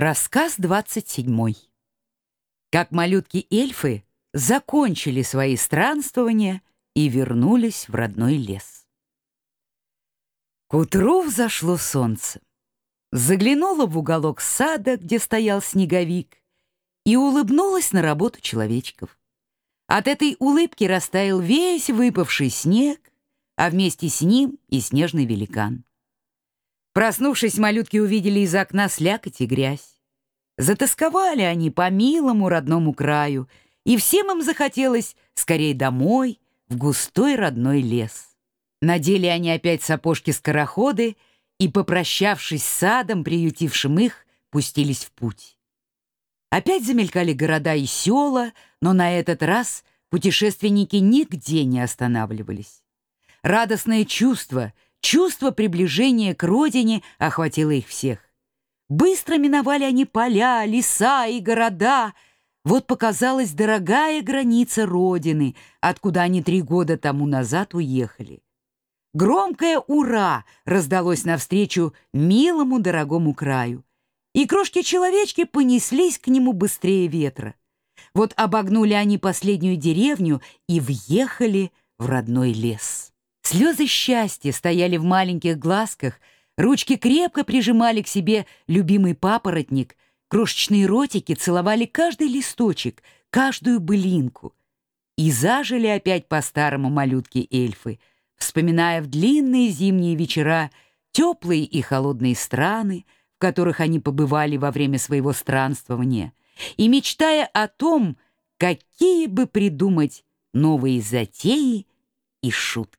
Рассказ 27. Как малютки-эльфы закончили свои странствования и вернулись в родной лес. К утру взошло солнце. Заглянула в уголок сада, где стоял снеговик, и улыбнулась на работу человечков. От этой улыбки растаял весь выпавший снег, а вместе с ним и снежный великан. Проснувшись, малютки увидели из окна слякоть и грязь. Затасковали они по милому родному краю, и всем им захотелось скорее домой, в густой родной лес. Надели они опять сапожки-скороходы и, попрощавшись с садом, приютившим их, пустились в путь. Опять замелькали города и села, но на этот раз путешественники нигде не останавливались. Радостное чувство — Чувство приближения к родине охватило их всех. Быстро миновали они поля, леса и города. Вот показалась дорогая граница родины, откуда они три года тому назад уехали. Громкое «Ура!» раздалось навстречу милому дорогому краю. И крошки-человечки понеслись к нему быстрее ветра. Вот обогнули они последнюю деревню и въехали в родной лес. Слезы счастья стояли в маленьких глазках, ручки крепко прижимали к себе любимый папоротник, крошечные ротики целовали каждый листочек, каждую былинку. И зажили опять по-старому малютки-эльфы, вспоминая в длинные зимние вечера теплые и холодные страны, в которых они побывали во время своего странствования, и мечтая о том, какие бы придумать новые затеи и шутки.